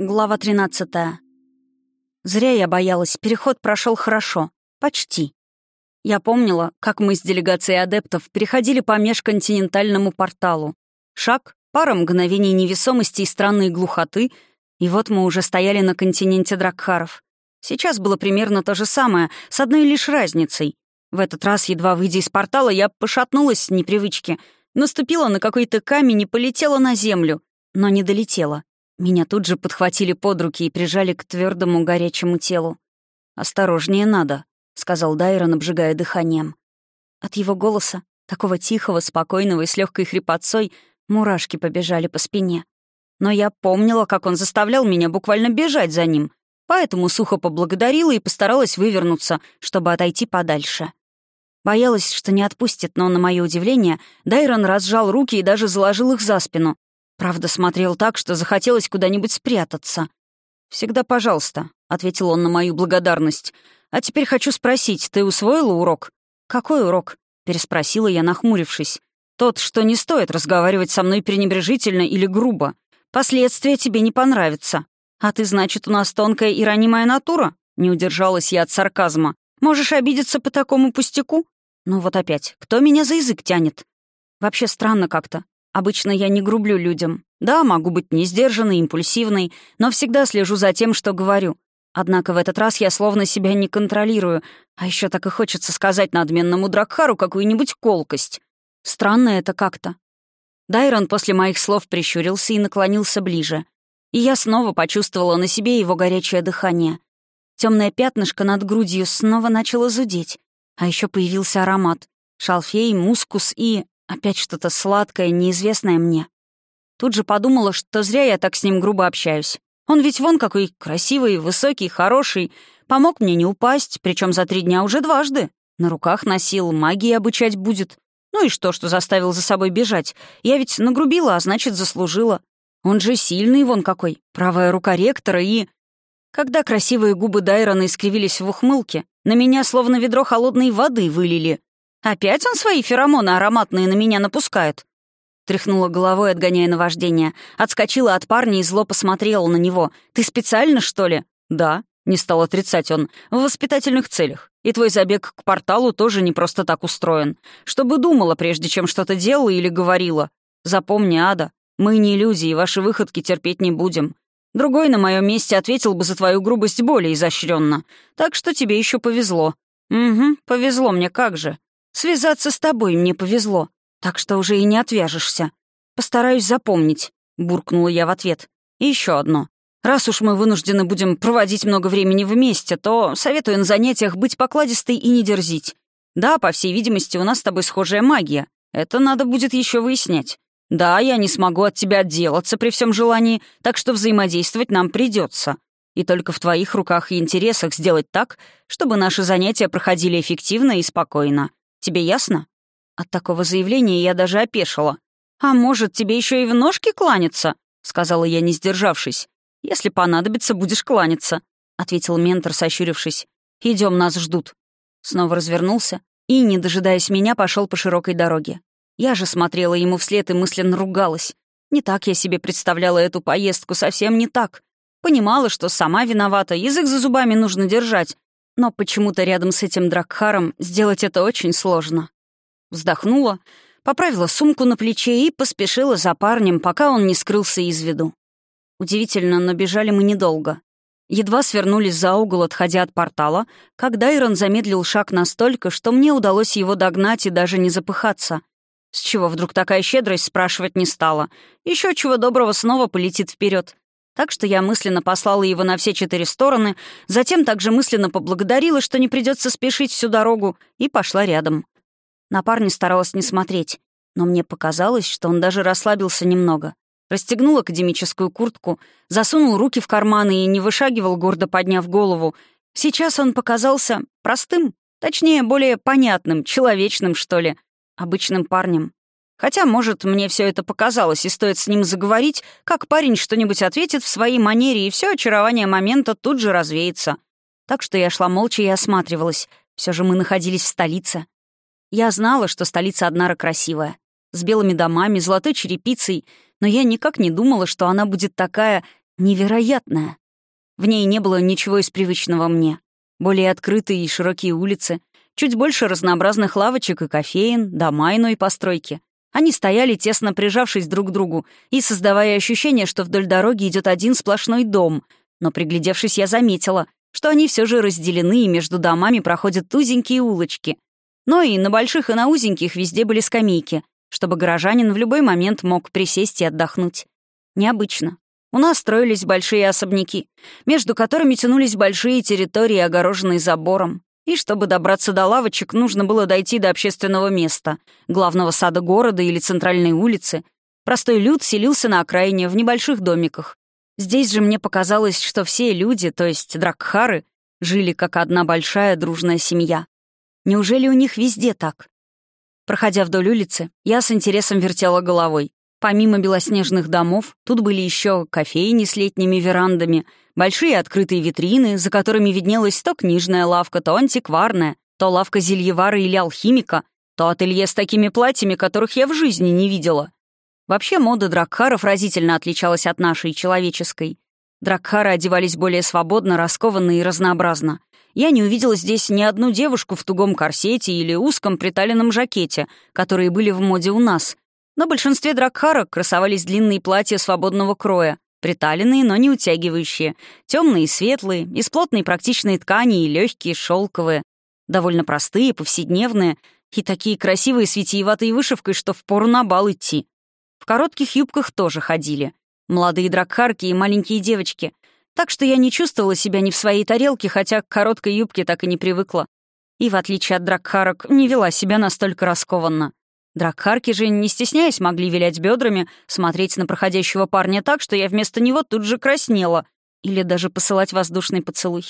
Глава 13. Зря я боялась, переход прошел хорошо. Почти. Я помнила, как мы с делегацией адептов переходили по межконтинентальному порталу. Шаг, пара мгновений невесомости и странной глухоты, и вот мы уже стояли на континенте Дракхаров. Сейчас было примерно то же самое, с одной лишь разницей. В этот раз, едва выйдя из портала, я пошатнулась с непривычки, наступила на какой-то камень и полетела на землю, но не долетела. Меня тут же подхватили под руки и прижали к твердому горячему телу. «Осторожнее надо», — сказал Дайрон, обжигая дыханием. От его голоса, такого тихого, спокойного и с легкой хрипотцой, мурашки побежали по спине. Но я помнила, как он заставлял меня буквально бежать за ним, поэтому сухо поблагодарила и постаралась вывернуться, чтобы отойти подальше. Боялась, что не отпустит, но, на мое удивление, Дайрон разжал руки и даже заложил их за спину, Правда, смотрел так, что захотелось куда-нибудь спрятаться. «Всегда пожалуйста», — ответил он на мою благодарность. «А теперь хочу спросить, ты усвоила урок?» «Какой урок?» — переспросила я, нахмурившись. «Тот, что не стоит разговаривать со мной пренебрежительно или грубо. Последствия тебе не понравятся. А ты, значит, у нас тонкая и ранимая натура?» Не удержалась я от сарказма. «Можешь обидеться по такому пустяку?» «Ну вот опять, кто меня за язык тянет?» «Вообще странно как-то. Обычно я не грублю людям. Да, могу быть несдержанной, импульсивной, но всегда слежу за тем, что говорю. Однако в этот раз я словно себя не контролирую, а еще так и хочется сказать надменному Дракхару какую-нибудь колкость. Странно это как-то. Дайрон после моих слов прищурился и наклонился ближе. И я снова почувствовала на себе его горячее дыхание. Темное пятнышко над грудью снова начало зудеть. А еще появился аромат. Шалфей, мускус и... Опять что-то сладкое, неизвестное мне. Тут же подумала, что зря я так с ним грубо общаюсь. Он ведь вон какой красивый, высокий, хороший. Помог мне не упасть, причем за три дня уже дважды. На руках носил, магии обучать будет. Ну и что, что заставил за собой бежать? Я ведь нагрубила, а значит, заслужила. Он же сильный вон какой, правая рука ректора и... Когда красивые губы Дайрона искривились в ухмылке, на меня словно ведро холодной воды вылили. Опять он свои феромоны ароматные на меня напускает?» Тряхнула головой, отгоняя наваждение. Отскочила от парня и зло посмотрела на него. «Ты специально, что ли?» «Да», — не стал отрицать он, — «в воспитательных целях. И твой забег к порталу тоже не просто так устроен. Чтобы думала, прежде чем что-то делала или говорила. Запомни, Ада, мы не люди, и ваши выходки терпеть не будем. Другой на моем месте ответил бы за твою грубость более изощренно. Так что тебе еще повезло». «Угу, повезло мне, как же. Связаться с тобой мне повезло, так что уже и не отвяжешься. Постараюсь запомнить», — буркнула я в ответ. «И еще одно. Раз уж мы вынуждены будем проводить много времени вместе, то советую на занятиях быть покладистой и не дерзить. Да, по всей видимости, у нас с тобой схожая магия. Это надо будет еще выяснять. Да, я не смогу от тебя отделаться при всем желании, так что взаимодействовать нам придется. И только в твоих руках и интересах сделать так, чтобы наши занятия проходили эффективно и спокойно. Тебе ясно?» От такого заявления я даже опешила. «А может, тебе еще и в ножки кланяться?» — сказала я, не сдержавшись. «Если понадобится, будешь кланяться», — ответил ментор, сощурившись. Идем, нас ждут». Снова развернулся и, не дожидаясь меня, пошел по широкой дороге. Я же смотрела ему вслед и мысленно ругалась. Не так я себе представляла эту поездку, совсем не так. Понимала, что сама виновата, язык за зубами нужно держать, но почему-то рядом с этим Дракхаром сделать это очень сложно. Вздохнула, поправила сумку на плече и поспешила за парнем, пока он не скрылся из виду. Удивительно, но бежали мы недолго. Едва свернулись за угол, отходя от портала, когда Ирон замедлил шаг настолько, что мне удалось его догнать и даже не запыхаться. С чего вдруг такая щедрость, спрашивать не стала. Еще чего доброго снова полетит вперед. Так что я мысленно послала его на все четыре стороны, затем также мысленно поблагодарила, что не придется спешить всю дорогу, и пошла рядом. На парня старалась не смотреть, но мне показалось, что он даже расслабился немного. Расстегнул академическую куртку, засунул руки в карманы и не вышагивал, гордо подняв голову. Сейчас он показался простым, точнее, более понятным, человечным, что ли, обычным парнем. Хотя, может, мне все это показалось, и стоит с ним заговорить, как парень что-нибудь ответит в своей манере, и все очарование момента тут же развеется. Так что я шла молча и осматривалась. Все же мы находились в столице. Я знала, что столица Аднара красивая, с белыми домами, золотой черепицей, но я никак не думала, что она будет такая невероятная. В ней не было ничего из привычного мне. Более открытые и широкие улицы, чуть больше разнообразных лавочек и кофеин, дома иной постройки. Они стояли, тесно прижавшись друг к другу, и создавая ощущение, что вдоль дороги идет один сплошной дом. Но, приглядевшись, я заметила, что они все же разделены, и между домами проходят узенькие улочки. Но и на больших, и на узеньких везде были скамейки, чтобы горожанин в любой момент мог присесть и отдохнуть. Необычно. У нас строились большие особняки, между которыми тянулись большие территории, огороженные забором. И чтобы добраться до лавочек, нужно было дойти до общественного места, главного сада города или центральной улицы. Простой люд селился на окраине в небольших домиках. Здесь же мне показалось, что все люди, то есть дракхары, жили как одна большая дружная семья. Неужели у них везде так? Проходя вдоль улицы, я с интересом вертела головой. Помимо белоснежных домов, тут были еще кофейни с летними верандами, большие открытые витрины, за которыми виднелась то книжная лавка, то антикварная, то лавка зельевара или алхимика, то ателье с такими платьями, которых я в жизни не видела. Вообще мода дракхаров разительно отличалась от нашей, человеческой. Дракхары одевались более свободно, раскованно и разнообразно. Я не увидела здесь ни одну девушку в тугом корсете или узком приталенном жакете, которые были в моде у нас. На большинстве дракхарок красовались длинные платья свободного кроя, приталенные, но не утягивающие, темные и светлые, из плотной практичной ткани и легкие, шелковые, довольно простые, повседневные и такие красивые с витиеватой вышивкой, что впору на бал идти. В коротких юбках тоже ходили. Молодые дракхарки и маленькие девочки, так что я не чувствовала себя ни в своей тарелке, хотя к короткой юбке так и не привыкла. И, в отличие от дракхарок, не вела себя настолько раскованно. Дракхарки же, не стесняясь, могли вилять бедрами, смотреть на проходящего парня так, что я вместо него тут же краснела, или даже посылать воздушный поцелуй.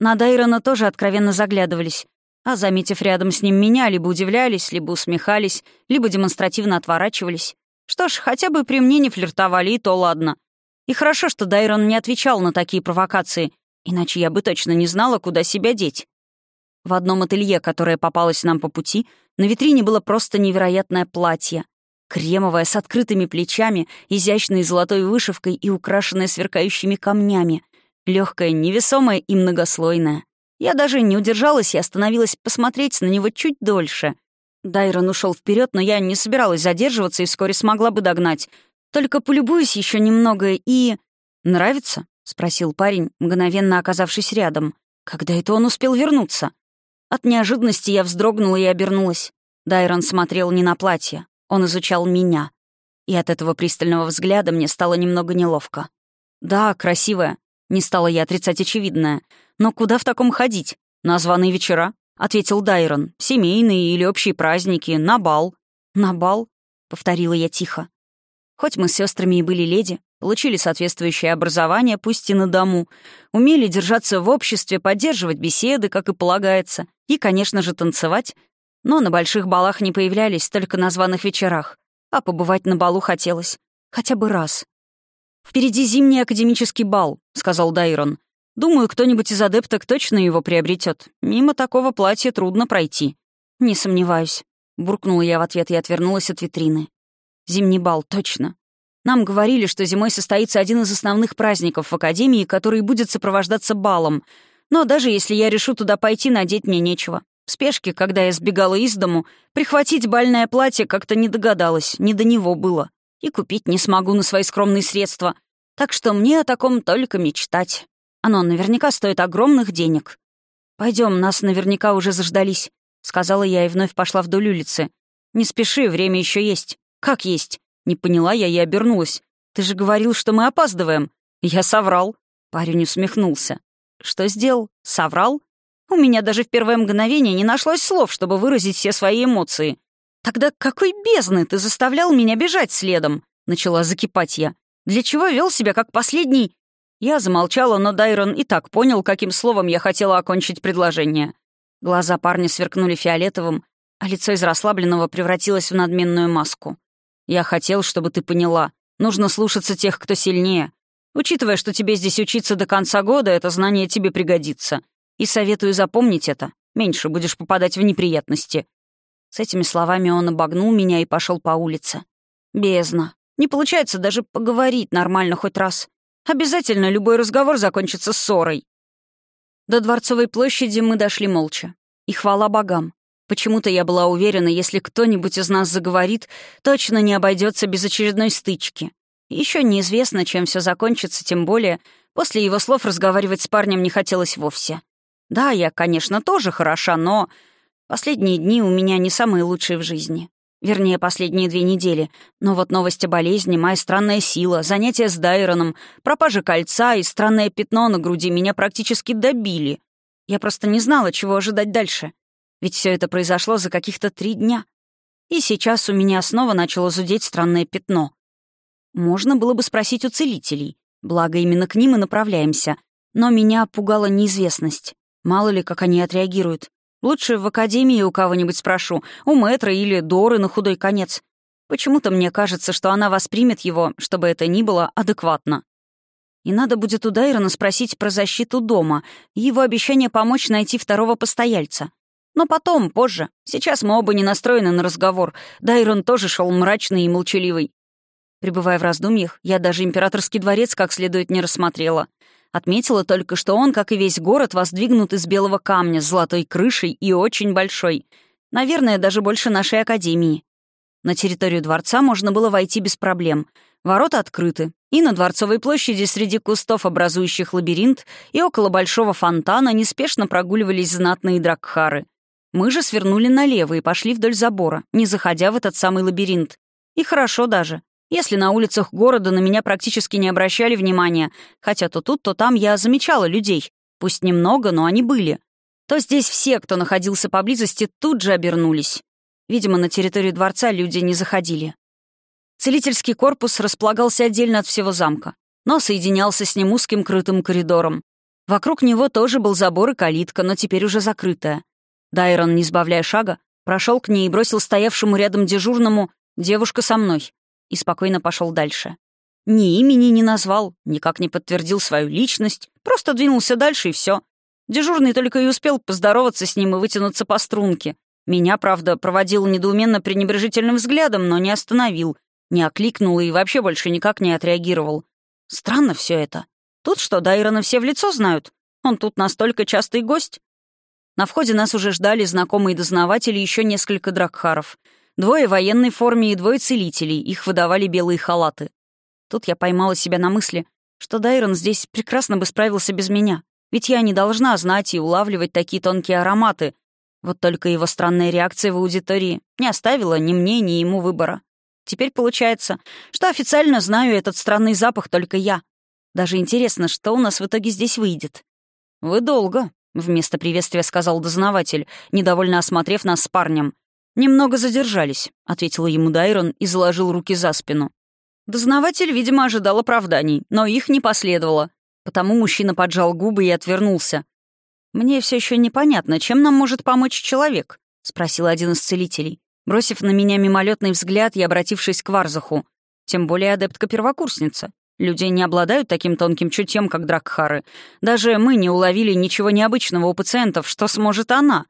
На Дайрона тоже откровенно заглядывались, а, заметив рядом с ним меня, либо удивлялись, либо усмехались, либо демонстративно отворачивались. Что ж, хотя бы при мне не флиртовали, и то ладно. И хорошо, что Дайрон не отвечал на такие провокации, иначе я бы точно не знала, куда себя деть. В одном ателье, которое попалось нам по пути, на витрине было просто невероятное платье. Кремовое, с открытыми плечами, изящной золотой вышивкой и украшенное сверкающими камнями. Легкое, невесомое и многослойное. Я даже не удержалась и остановилась посмотреть на него чуть дольше. Дайрон ушел вперед, но я не собиралась задерживаться и вскоре смогла бы догнать — только полюбуюсь еще немного и... «Нравится?» — спросил парень, мгновенно оказавшись рядом. «Когда это он успел вернуться?» От неожиданности я вздрогнула и обернулась. Дайрон смотрел не на платье, он изучал меня. И от этого пристального взгляда мне стало немного неловко. «Да, красивая», — не стала я отрицать очевидное. «Но куда в таком ходить? На званые вечера?» — ответил Дайрон. «Семейные или общие праздники, на бал». «На бал?» — повторила я тихо. Хоть мы с сестрами и были леди, получили соответствующее образование, пусть и на дому, умели держаться в обществе, поддерживать беседы, как и полагается, и, конечно же, танцевать, но на больших балах не появлялись, только на званых вечерах, а побывать на балу хотелось. Хотя бы раз. «Впереди зимний академический бал», — сказал Дайрон. «Думаю, кто-нибудь из адепток точно его приобретет. Мимо такого платья трудно пройти». «Не сомневаюсь», — буркнула я в ответ и отвернулась от витрины. Зимний бал, точно. Нам говорили, что зимой состоится один из основных праздников в Академии, который будет сопровождаться балом. Но даже если я решу туда пойти, надеть мне нечего. В спешке, когда я сбегала из дому, прихватить бальное платье как-то не догадалась, не до него было. И купить не смогу на свои скромные средства. Так что мне о таком только мечтать. Оно наверняка стоит огромных денег. Пойдем, нас наверняка уже заждались», — сказала я и вновь пошла вдоль улицы. «Не спеши, время еще есть». «Как есть?» Не поняла я и обернулась. «Ты же говорил, что мы опаздываем». «Я соврал». Парень усмехнулся. «Что сделал? Соврал?» У меня даже в первое мгновение не нашлось слов, чтобы выразить все свои эмоции. «Тогда какой бездны ты заставлял меня бежать следом?» Начала закипать я. «Для чего вел себя как последний...» Я замолчала, но Дайрон и так понял, каким словом я хотела окончить предложение. Глаза парня сверкнули фиолетовым, а лицо из расслабленного превратилось в надменную маску. Я хотел, чтобы ты поняла. Нужно слушаться тех, кто сильнее. Учитывая, что тебе здесь учиться до конца года, это знание тебе пригодится. И советую запомнить это. Меньше будешь попадать в неприятности». С этими словами он обогнул меня и пошел по улице. Бездна. Не получается даже поговорить нормально хоть раз. Обязательно любой разговор закончится ссорой. До Дворцовой площади мы дошли молча. И хвала богам. Почему-то я была уверена, если кто-нибудь из нас заговорит, точно не обойдется без очередной стычки. Еще неизвестно, чем все закончится, тем более после его слов разговаривать с парнем не хотелось вовсе. Да, я, конечно, тоже хороша, но последние дни у меня не самые лучшие в жизни. Вернее, последние две недели. Но вот новость о болезни, моя странная сила, занятия с Дайроном, пропажа кольца и странное пятно на груди меня практически добили. Я просто не знала, чего ожидать дальше. Ведь все это произошло за каких-то три дня. И сейчас у меня снова начало зудеть странное пятно. Можно было бы спросить у целителей. Благо, именно к ним и направляемся. Но меня пугала неизвестность. Мало ли, как они отреагируют. Лучше в академии у кого-нибудь спрошу, у мэтра или Доры на худой конец. Почему-то мне кажется, что она воспримет его, чтобы это ни было, адекватно. И надо будет у Дайрона спросить про защиту дома и его обещание помочь найти второго постояльца. Но потом, позже. Сейчас мы оба не настроены на разговор. Дайрон тоже шел мрачный и молчаливый. Пребывая в раздумьях, я даже императорский дворец как следует не рассмотрела. Отметила только, что он, как и весь город, воздвигнут из белого камня с золотой крышей и очень большой. Наверное, даже больше нашей академии. На территорию дворца можно было войти без проблем. Ворота открыты, и на Дворцовой площади среди кустов, образующих лабиринт, и около большого фонтана неспешно прогуливались знатные дракхары. Мы же свернули налево и пошли вдоль забора, не заходя в этот самый лабиринт. И хорошо даже. Если на улицах города на меня практически не обращали внимания, хотя то тут, то там я замечала людей, пусть немного, но они были, то здесь все, кто находился поблизости, тут же обернулись. Видимо, на территорию дворца люди не заходили. Целительский корпус располагался отдельно от всего замка, но соединялся с ним узким крытым коридором. Вокруг него тоже был забор и калитка, но теперь уже закрытая. Дайрон, не сбавляя шага, прошел к ней и бросил стоявшему рядом дежурному «девушка со мной» и спокойно пошел дальше. Ни имени не назвал, никак не подтвердил свою личность, просто двинулся дальше и все. Дежурный только и успел поздороваться с ним и вытянуться по струнке. Меня, правда, проводил недоуменно пренебрежительным взглядом, но не остановил, не окликнул и вообще больше никак не отреагировал. Странно все это. Тут что, Дайрона все в лицо знают? Он тут настолько частый гость? На входе нас уже ждали знакомые дознаватели и еще несколько дракхаров — Двое в военной форме и двое целителей, их выдавали белые халаты. Тут я поймала себя на мысли, что Дайрон здесь прекрасно бы справился без меня, ведь я не должна знать и улавливать такие тонкие ароматы. Вот только его странная реакция в аудитории не оставила ни мне, ни ему выбора. Теперь получается, что официально знаю этот странный запах только я. Даже интересно, что у нас в итоге здесь выйдет. «Вы долго», — вместо приветствия сказал дознаватель, недовольно осмотрев нас с парнем. «Немного задержались», — ответил ему Дайрон и заложил руки за спину. Дознаватель, видимо, ожидал оправданий, но их не последовало, потому мужчина поджал губы и отвернулся. «Мне все еще непонятно, чем нам может помочь человек?» — спросил один из целителей, бросив на меня мимолетный взгляд и обратившись к Варзаху. Тем более адептка-первокурсница. Люди не обладают таким тонким чутьем, как Дракхары. Даже мы не уловили ничего необычного у пациентов, что сможет она.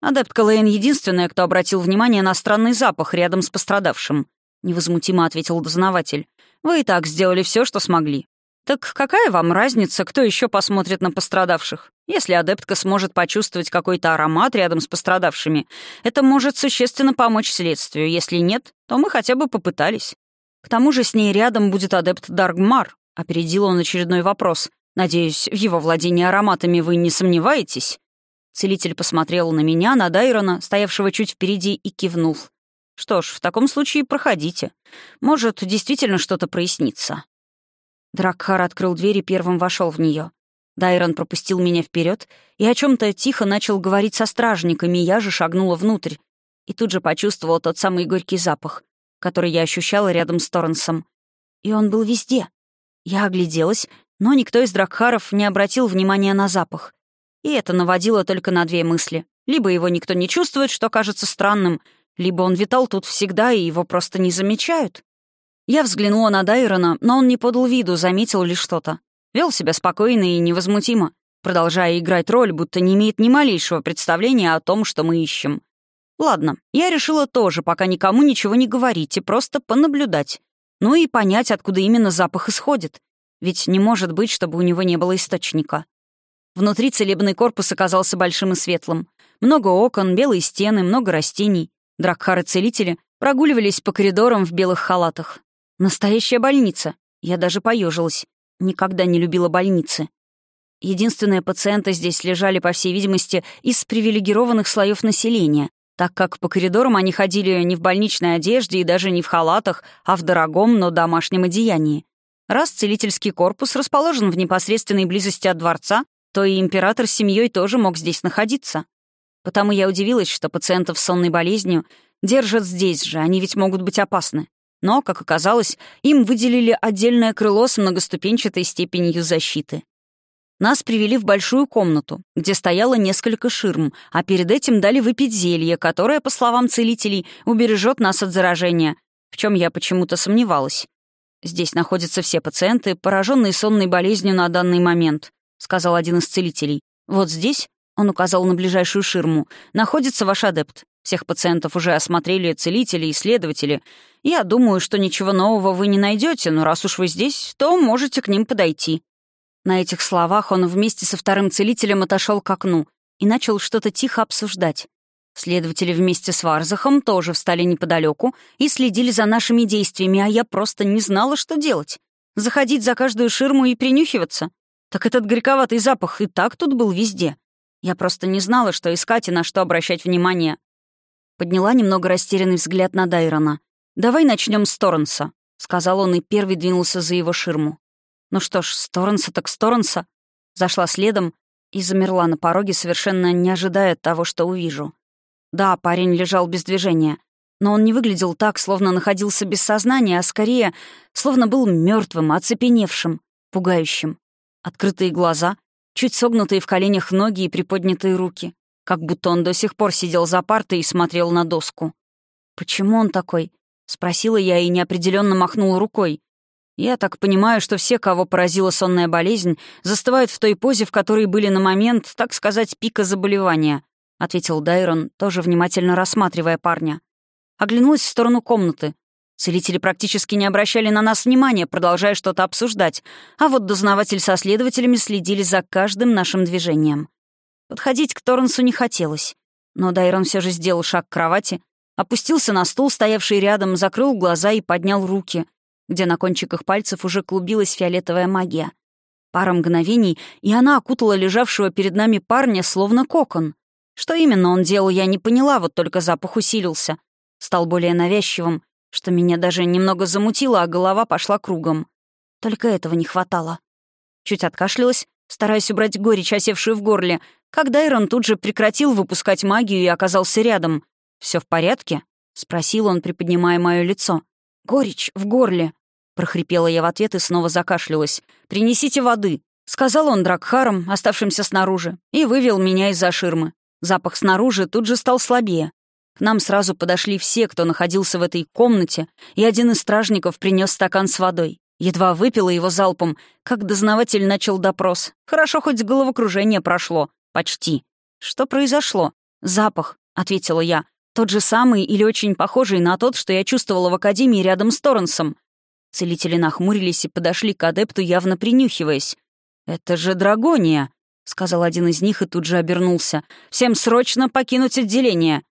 Адептка Лейн единственная, кто обратил внимание на странный запах рядом с пострадавшим. Невозмутимо ответил дознаватель. Вы и так сделали все, что смогли. Так какая вам разница, кто еще посмотрит на пострадавших? Если адептка сможет почувствовать какой-то аромат рядом с пострадавшими, это может существенно помочь следствию. Если нет, то мы хотя бы попытались. К тому же с ней рядом будет адепт Даргмар. Опередил он очередной вопрос. Надеюсь, в его владении ароматами вы не сомневаетесь? Целитель посмотрел на меня, на Дайрона, стоявшего чуть впереди, и кивнул. «Что ж, в таком случае проходите. Может, действительно что-то прояснится». Дракхар открыл дверь и первым вошел в нее. Дайрон пропустил меня вперед и о чем то тихо начал говорить со стражниками, я же шагнула внутрь. И тут же почувствовала тот самый горький запах, который я ощущала рядом с Торренсом. И он был везде. Я огляделась, но никто из дракхаров не обратил внимания на запах. И это наводило только на две мысли. Либо его никто не чувствует, что кажется странным, либо он витал тут всегда, и его просто не замечают. Я взглянула на Дайрона, но он не подал виду, заметил ли что-то. Вел себя спокойно и невозмутимо, продолжая играть роль, будто не имеет ни малейшего представления о том, что мы ищем. Ладно, я решила тоже пока никому ничего не говорить и просто понаблюдать. Ну и понять, откуда именно запах исходит. Ведь не может быть, чтобы у него не было источника. Внутри целебный корпус оказался большим и светлым. Много окон, белые стены, много растений. Дракхары-целители прогуливались по коридорам в белых халатах. Настоящая больница. Я даже поежилась. Никогда не любила больницы. Единственные пациенты здесь лежали, по всей видимости, из привилегированных слоев населения, так как по коридорам они ходили не в больничной одежде и даже не в халатах, а в дорогом, но домашнем одеянии. Раз целительский корпус расположен в непосредственной близости от дворца, то и император с семьей тоже мог здесь находиться. Потому я удивилась, что пациентов с сонной болезнью держат здесь же, они ведь могут быть опасны. Но, как оказалось, им выделили отдельное крыло с многоступенчатой степенью защиты. Нас привели в большую комнату, где стояло несколько ширм, а перед этим дали выпить зелье, которое, по словам целителей, убережет нас от заражения, в чем я почему-то сомневалась. «Здесь находятся все пациенты, пораженные сонной болезнью на данный момент», — сказал один из целителей. «Вот здесь», — он указал на ближайшую ширму, — «находится ваш адепт. Всех пациентов уже осмотрели целители и исследователи. Я думаю, что ничего нового вы не найдете, но раз уж вы здесь, то можете к ним подойти». На этих словах он вместе со вторым целителем отошел к окну и начал что-то тихо обсуждать. Следователи вместе с Варзахом тоже встали неподалеку и следили за нашими действиями, а я просто не знала, что делать. Заходить за каждую ширму и принюхиваться? Так этот горьковатый запах и так тут был везде. Я просто не знала, что искать и на что обращать внимание. Подняла немного растерянный взгляд на Дайрона. «Давай начнем с Торренса», — сказал он и первый двинулся за его ширму. Ну что ж, Сторнса так Сторнса. Зашла следом и замерла на пороге, совершенно не ожидая того, что увижу. Да, парень лежал без движения, но он не выглядел так, словно находился без сознания, а скорее, словно был мертвым, оцепеневшим, пугающим. Открытые глаза, чуть согнутые в коленях ноги и приподнятые руки, как будто он до сих пор сидел за партой и смотрел на доску. «Почему он такой?» — спросила я и неопределенно махнула рукой. Я так понимаю, что все, кого поразила сонная болезнь, застывают в той позе, в которой были на момент, так сказать, пика заболевания», — ответил Дайрон, тоже внимательно рассматривая парня. Оглянулась в сторону комнаты. Целители практически не обращали на нас внимания, продолжая что-то обсуждать, а вот дознаватель со следователями следили за каждым нашим движением. Подходить к Торренсу не хотелось, но Дайрон все же сделал шаг к кровати, опустился на стул, стоявший рядом, закрыл глаза и поднял руки — где на кончиках пальцев уже клубилась фиолетовая магия. Пара мгновений, и она окутала лежавшего перед нами парня словно кокон. Что именно он делал, я не поняла, вот только запах усилился. Стал более навязчивым, что меня даже немного замутило, а голова пошла кругом. Только этого не хватало. Чуть откашлялась, стараясь убрать горечь, осевшую в горле, когда Ирон тут же прекратил выпускать магию и оказался рядом. Все в порядке?» — спросил он, приподнимая мое лицо. «Горечь в горле», — прохрипела я в ответ и снова закашлялась. «Принесите воды», — сказал он Дракхаром, оставшимся снаружи, и вывел меня из-за ширмы. Запах снаружи тут же стал слабее. К нам сразу подошли все, кто находился в этой комнате, и один из стражников принес стакан с водой. Едва выпила его залпом, как дознаватель начал допрос. Хорошо, хоть головокружение прошло. Почти. Что произошло? «Запах», — ответила я. Тот же самый или очень похожий на тот, что я чувствовала в Академии рядом с Торренсом. Целители нахмурились и подошли к адепту, явно принюхиваясь. «Это же Драгония», — сказал один из них и тут же обернулся. «Всем срочно покинуть отделение».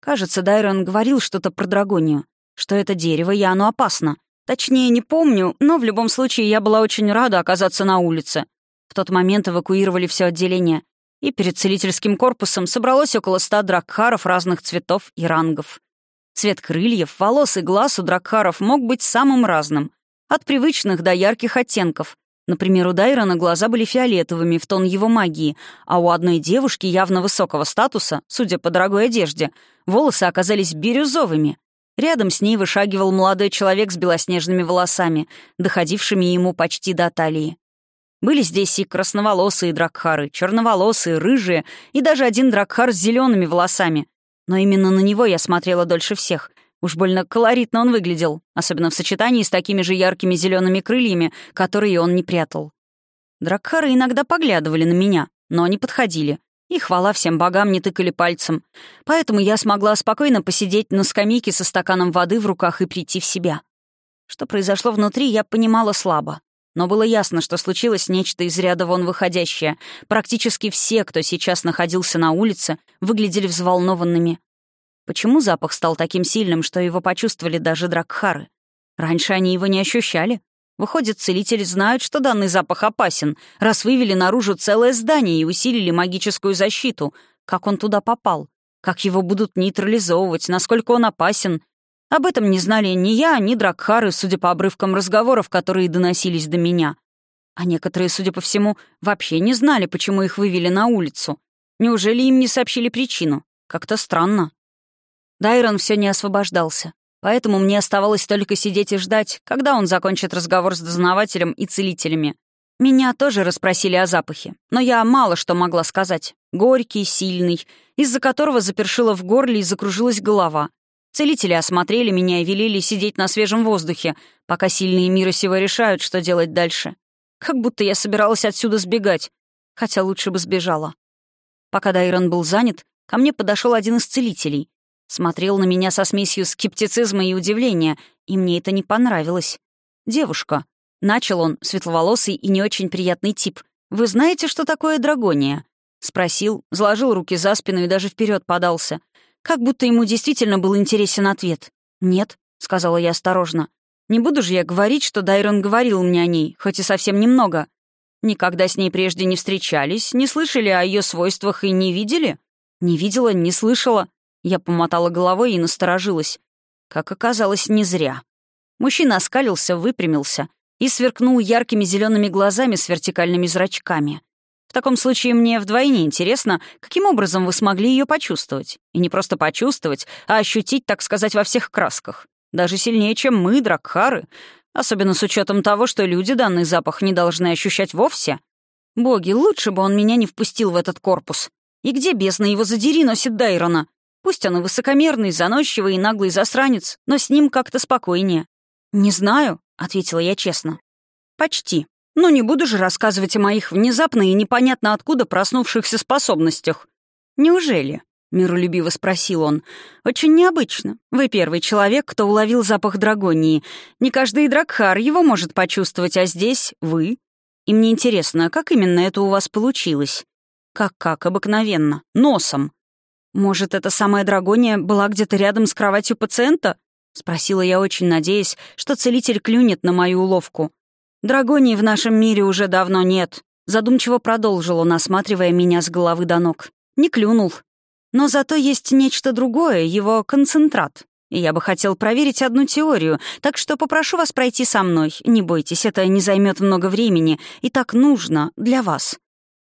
Кажется, Дайрон говорил что-то про Драгонию, что это дерево, и оно опасно. Точнее, не помню, но в любом случае я была очень рада оказаться на улице. В тот момент эвакуировали все отделение и перед целительским корпусом собралось около ста дракхаров разных цветов и рангов. Цвет крыльев, волос и глаз у дракхаров мог быть самым разным, от привычных до ярких оттенков. Например, у Дайрона глаза были фиолетовыми в тон его магии, а у одной девушки явно высокого статуса, судя по дорогой одежде, волосы оказались бирюзовыми. Рядом с ней вышагивал молодой человек с белоснежными волосами, доходившими ему почти до талии. Были здесь и красноволосые дракхары, черноволосые, рыжие, и даже один дракхар с зелеными волосами. Но именно на него я смотрела дольше всех. Уж больно колоритно он выглядел, особенно в сочетании с такими же яркими зелеными крыльями, которые он не прятал. Дракхары иногда поглядывали на меня, но не подходили. И хвала всем богам не тыкали пальцем. Поэтому я смогла спокойно посидеть на скамейке со стаканом воды в руках и прийти в себя. Что произошло внутри, я понимала слабо. Но было ясно, что случилось нечто из ряда вон выходящее. Практически все, кто сейчас находился на улице, выглядели взволнованными. Почему запах стал таким сильным, что его почувствовали даже Дракхары? Раньше они его не ощущали. Выходит, целители знают, что данный запах опасен, раз вывели наружу целое здание и усилили магическую защиту. Как он туда попал? Как его будут нейтрализовывать? Насколько он опасен? Об этом не знали ни я, ни Дракхары, судя по обрывкам разговоров, которые доносились до меня. А некоторые, судя по всему, вообще не знали, почему их вывели на улицу. Неужели им не сообщили причину? Как-то странно. Дайрон все не освобождался. Поэтому мне оставалось только сидеть и ждать, когда он закончит разговор с дознавателем и целителями. Меня тоже расспросили о запахе, но я мало что могла сказать. Горький, сильный, из-за которого запершило в горле и закружилась голова. Целители осмотрели меня и велели сидеть на свежем воздухе, пока сильные мира сего решают, что делать дальше. Как будто я собиралась отсюда сбегать, хотя лучше бы сбежала. Пока Дайрон был занят, ко мне подошел один из целителей Смотрел на меня со смесью скептицизма и удивления, и мне это не понравилось. «Девушка», — начал он, светловолосый и не очень приятный тип, «вы знаете, что такое драгония?» Спросил, сложил руки за спину и даже вперед подался. Как будто ему действительно был интересен ответ. «Нет», — сказала я осторожно. «Не буду же я говорить, что Дайрон говорил мне о ней, хоть и совсем немного. Никогда с ней прежде не встречались, не слышали о ее свойствах и не видели?» «Не видела, не слышала», я помотала головой и насторожилась. Как оказалось, не зря. Мужчина оскалился, выпрямился и сверкнул яркими зелеными глазами с вертикальными зрачками. В таком случае мне вдвойне интересно, каким образом вы смогли ее почувствовать. И не просто почувствовать, а ощутить, так сказать, во всех красках. Даже сильнее, чем мы, Дракхары. Особенно с учетом того, что люди данный запах не должны ощущать вовсе. Боги, лучше бы он меня не впустил в этот корпус. И где бездна его задери носит Дайрона? Пусть он и высокомерный, заносчивый и наглый засранец, но с ним как-то спокойнее. «Не знаю», — ответила я честно. «Почти. Но не буду же рассказывать о моих внезапно и непонятно откуда проснувшихся способностях». «Неужели?» — миролюбиво спросил он. «Очень необычно. Вы первый человек, кто уловил запах драгонии. Не каждый дракхар его может почувствовать, а здесь вы. И мне интересно, как именно это у вас получилось?» «Как-как, обыкновенно. Носом. «Может, эта самая драгония была где-то рядом с кроватью пациента?» — спросила я, очень надеясь, что целитель клюнет на мою уловку. «Драгонии в нашем мире уже давно нет», — задумчиво продолжил он, осматривая меня с головы до ног. Не клюнул. Но зато есть нечто другое, его концентрат. И я бы хотел проверить одну теорию, так что попрошу вас пройти со мной. Не бойтесь, это не займет много времени, и так нужно для вас.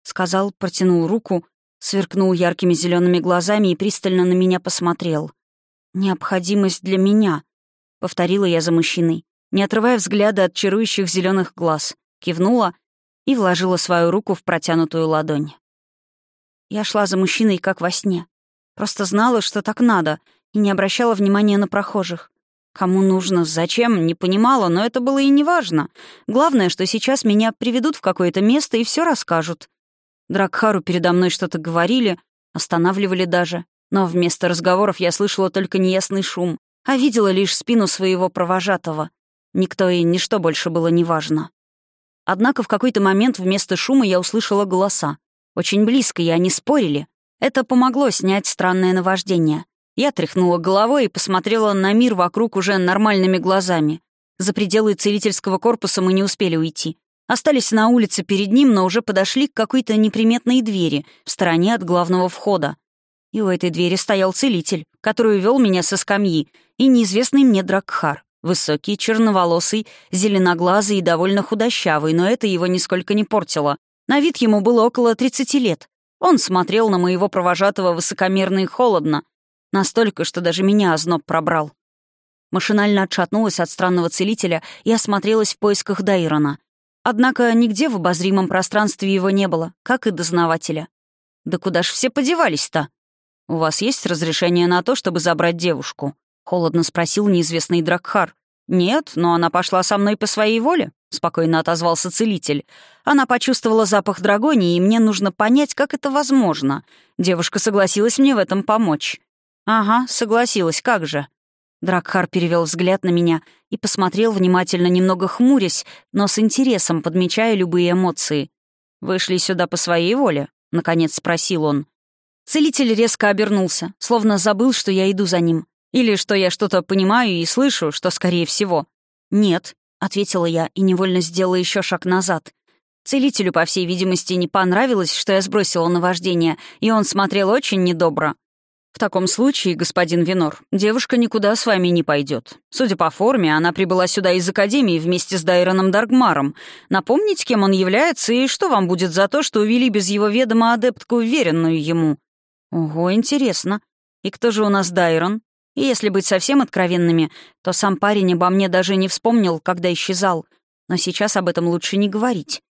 Сказал, протянул руку, Сверкнул яркими зелеными глазами и пристально на меня посмотрел. «Необходимость для меня», — повторила я за мужчиной, не отрывая взгляда от чарующих зеленых глаз, кивнула и вложила свою руку в протянутую ладонь. Я шла за мужчиной, как во сне. Просто знала, что так надо, и не обращала внимания на прохожих. Кому нужно, зачем, не понимала, но это было и не важно. Главное, что сейчас меня приведут в какое-то место и все расскажут. Дракхару передо мной что-то говорили, останавливали даже. Но вместо разговоров я слышала только неясный шум, а видела лишь спину своего провожатого. Никто и ничто больше было неважно. Однако в какой-то момент вместо шума я услышала голоса. Очень близко, и они спорили. Это помогло снять странное наваждение. Я тряхнула головой и посмотрела на мир вокруг уже нормальными глазами. За пределы целительского корпуса мы не успели уйти. Остались на улице перед ним, но уже подошли к какой-то неприметной двери в стороне от главного входа. И у этой двери стоял целитель, который увел меня со скамьи, и неизвестный мне Дракхар. Высокий, черноволосый, зеленоглазый и довольно худощавый, но это его нисколько не портило. На вид ему было около 30 лет. Он смотрел на моего провожатого высокомерно и холодно. Настолько, что даже меня озноб пробрал. Машинально отшатнулась от странного целителя и осмотрелась в поисках Дайрона — Однако нигде в обозримом пространстве его не было, как и дознавателя. «Да куда ж все подевались-то?» «У вас есть разрешение на то, чтобы забрать девушку?» — холодно спросил неизвестный Дракхар. «Нет, но она пошла со мной по своей воле», — спокойно отозвался целитель. «Она почувствовала запах драгонии, и мне нужно понять, как это возможно. Девушка согласилась мне в этом помочь». «Ага, согласилась, как же». Дракхар перевел взгляд на меня и посмотрел внимательно, немного хмурясь, но с интересом подмечая любые эмоции. «Вышли сюда по своей воле?» — наконец спросил он. Целитель резко обернулся, словно забыл, что я иду за ним. Или что я что-то понимаю и слышу, что скорее всего. «Нет», — ответила я и невольно сделала еще шаг назад. Целителю, по всей видимости, не понравилось, что я сбросила наваждение, и он смотрел очень недобро. «В таком случае, господин Винор, девушка никуда с вами не пойдет. Судя по форме, она прибыла сюда из Академии вместе с Дайроном Даргмаром. Напомнить, кем он является, и что вам будет за то, что увели без его ведома адептку, уверенную ему?» «Ого, интересно. И кто же у нас Дайрон? И если быть совсем откровенными, то сам парень обо мне даже не вспомнил, когда исчезал. Но сейчас об этом лучше не говорить».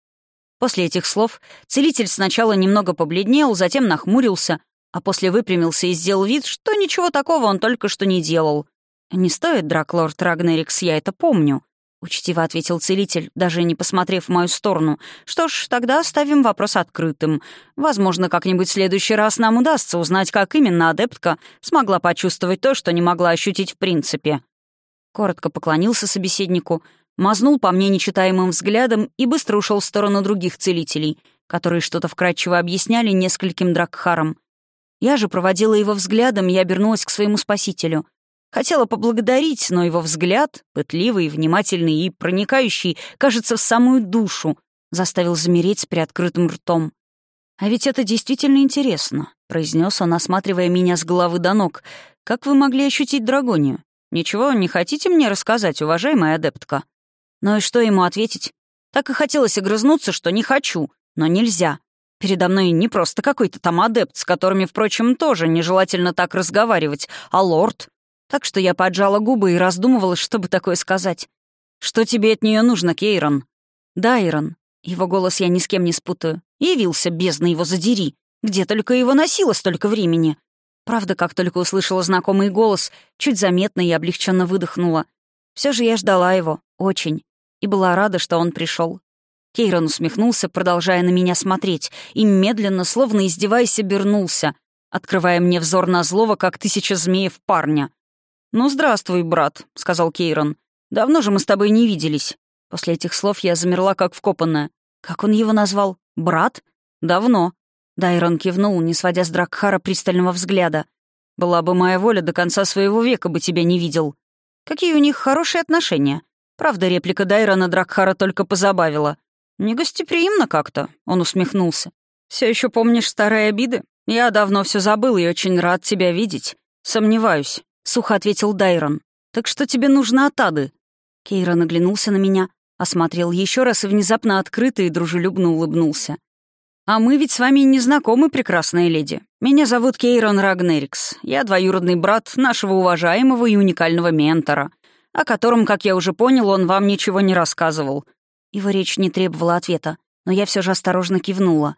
После этих слов целитель сначала немного побледнел, затем нахмурился, а после выпрямился и сделал вид, что ничего такого он только что не делал. «Не стоит, Драклорд Рагнерикс, я это помню», — учтиво ответил целитель, даже не посмотрев в мою сторону. «Что ж, тогда оставим вопрос открытым. Возможно, как-нибудь в следующий раз нам удастся узнать, как именно адептка смогла почувствовать то, что не могла ощутить в принципе». Коротко поклонился собеседнику, мазнул по мне нечитаемым взглядом и быстро ушел в сторону других целителей, которые что-то вкратчиво объясняли нескольким дракхарам. Я же проводила его взглядом и обернулась к своему спасителю. Хотела поблагодарить, но его взгляд, пытливый, внимательный и проникающий, кажется, в самую душу, заставил замереть с приоткрытым ртом. «А ведь это действительно интересно», — произнес он, осматривая меня с головы до ног. «Как вы могли ощутить драгонию? Ничего не хотите мне рассказать, уважаемая адептка?» Ну и что ему ответить? Так и хотелось огрызнуться, что не хочу, но нельзя. Передо мной не просто какой-то там адепт, с которыми, впрочем, тоже нежелательно так разговаривать, а лорд. Так что я поджала губы и раздумывала, чтобы такое сказать. «Что тебе от нее нужно, Кейрон?» «Да, Ирон». Его голос я ни с кем не спутаю. Явился, бездна его задери. Где только его носило столько времени. Правда, как только услышала знакомый голос, чуть заметно и облегченно выдохнула. Все же я ждала его. Очень. И была рада, что он пришел. Кейрон усмехнулся, продолжая на меня смотреть, и медленно, словно издеваясь, обернулся, открывая мне взор на злого, как тысяча змеев парня. «Ну, здравствуй, брат», — сказал Кейрон. «Давно же мы с тобой не виделись». После этих слов я замерла, как вкопанная. Как он его назвал? «Брат?» «Давно». Дайрон кивнул, не сводя с Дракхара пристального взгляда. «Была бы моя воля, до конца своего века бы тебя не видел». Какие у них хорошие отношения. Правда, реплика Дайрона Дракхара только позабавила. «Негостеприимно как-то», — он усмехнулся. Все еще помнишь старые обиды? Я давно все забыл и очень рад тебя видеть. Сомневаюсь», — сухо ответил Дайрон. «Так что тебе нужно от Ады?» Кейрон оглянулся на меня, осмотрел еще раз и внезапно открыто и дружелюбно улыбнулся. «А мы ведь с вами не знакомы, прекрасная леди. Меня зовут Кейрон Рагнерикс. Я двоюродный брат нашего уважаемого и уникального ментора, о котором, как я уже понял, он вам ничего не рассказывал. Его речь не требовала ответа, но я все же осторожно кивнула.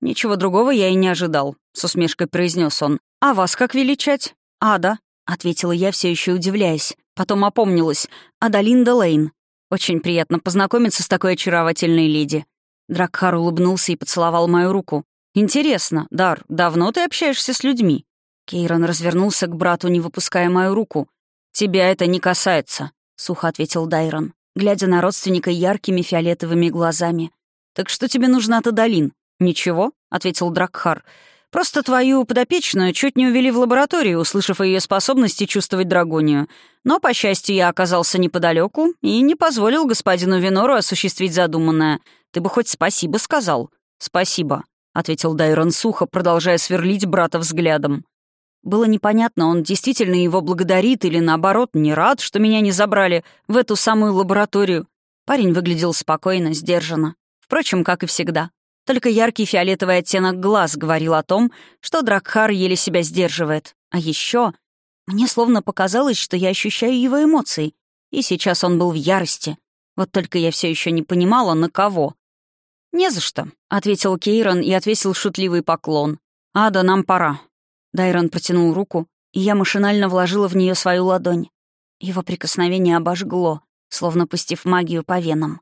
«Ничего другого я и не ожидал», — с усмешкой произнес он. «А вас как величать?» «Ада», — ответила я, все еще удивляясь. Потом опомнилась. «Адалинда Лейн. Очень приятно познакомиться с такой очаровательной леди». Дракхар улыбнулся и поцеловал мою руку. «Интересно, Дар, давно ты общаешься с людьми?» Кейрон развернулся к брату, не выпуская мою руку. «Тебя это не касается», — сухо ответил Дайрон глядя на родственника яркими фиолетовыми глазами. «Так что тебе нужно от Адалин?» «Ничего», — ответил Дракхар. «Просто твою подопечную чуть не увели в лабораторию, услышав о ее способности чувствовать драгонию. Но, по счастью, я оказался неподалеку и не позволил господину Винору осуществить задуманное. Ты бы хоть спасибо сказал». «Спасибо», — ответил Дайрон сухо, продолжая сверлить брата взглядом. Было непонятно, он действительно его благодарит или, наоборот, не рад, что меня не забрали в эту самую лабораторию. Парень выглядел спокойно, сдержанно. Впрочем, как и всегда. Только яркий фиолетовый оттенок глаз говорил о том, что Дракхар еле себя сдерживает. А еще мне словно показалось, что я ощущаю его эмоции. И сейчас он был в ярости. Вот только я все еще не понимала, на кого. «Не за что», — ответил Кейрон и отвесил шутливый поклон. «Ада, нам пора. Дайрон протянул руку, и я машинально вложила в нее свою ладонь. Его прикосновение обожгло, словно пустив магию по венам.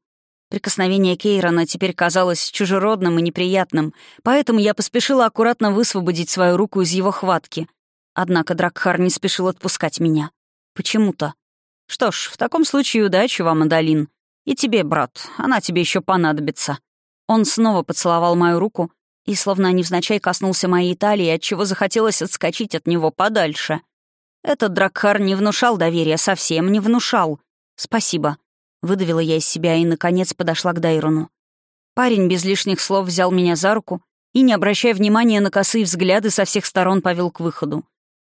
Прикосновение Кейрона теперь казалось чужеродным и неприятным, поэтому я поспешила аккуратно высвободить свою руку из его хватки. Однако Дракхар не спешил отпускать меня. Почему-то. Что ж, в таком случае удачи вам, Адалин. И тебе, брат, она тебе еще понадобится. Он снова поцеловал мою руку и, словно невзначай, коснулся моей талии, отчего захотелось отскочить от него подальше. Этот Дракхар не внушал доверия, совсем не внушал. «Спасибо», — выдавила я из себя и, наконец, подошла к Дайрону. Парень без лишних слов взял меня за руку и, не обращая внимания на косые взгляды, со всех сторон повел к выходу.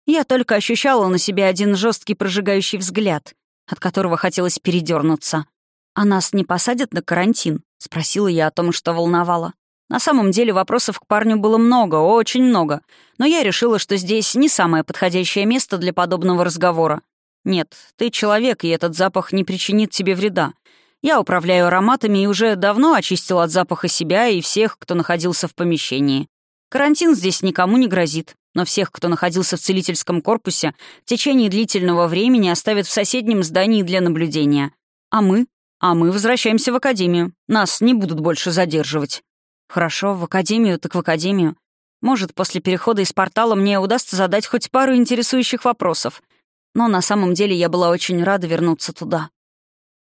Я только ощущала на себе один жесткий прожигающий взгляд, от которого хотелось передернуться. «А нас не посадят на карантин?» — спросила я о том, что волновало. На самом деле вопросов к парню было много, очень много, но я решила, что здесь не самое подходящее место для подобного разговора. Нет, ты человек, и этот запах не причинит тебе вреда. Я управляю ароматами и уже давно очистил от запаха себя и всех, кто находился в помещении. Карантин здесь никому не грозит, но всех, кто находился в целительском корпусе, в течение длительного времени оставят в соседнем здании для наблюдения. А мы? А мы возвращаемся в академию. Нас не будут больше задерживать. Хорошо, в академию так в академию. Может, после перехода из портала мне удастся задать хоть пару интересующих вопросов. Но на самом деле я была очень рада вернуться туда.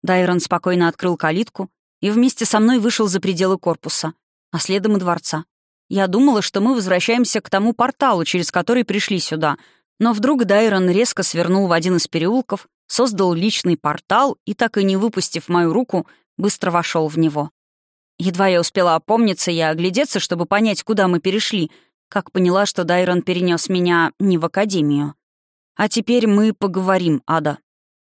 Дайрон спокойно открыл калитку и вместе со мной вышел за пределы корпуса, а следом и дворца. Я думала, что мы возвращаемся к тому порталу, через который пришли сюда, но вдруг Дайрон резко свернул в один из переулков, создал личный портал и, так и не выпустив мою руку, быстро вошел в него. Едва я успела опомниться и оглядеться, чтобы понять, куда мы перешли, как поняла, что Дайрон перенес меня не в академию. «А теперь мы поговорим, Ада»,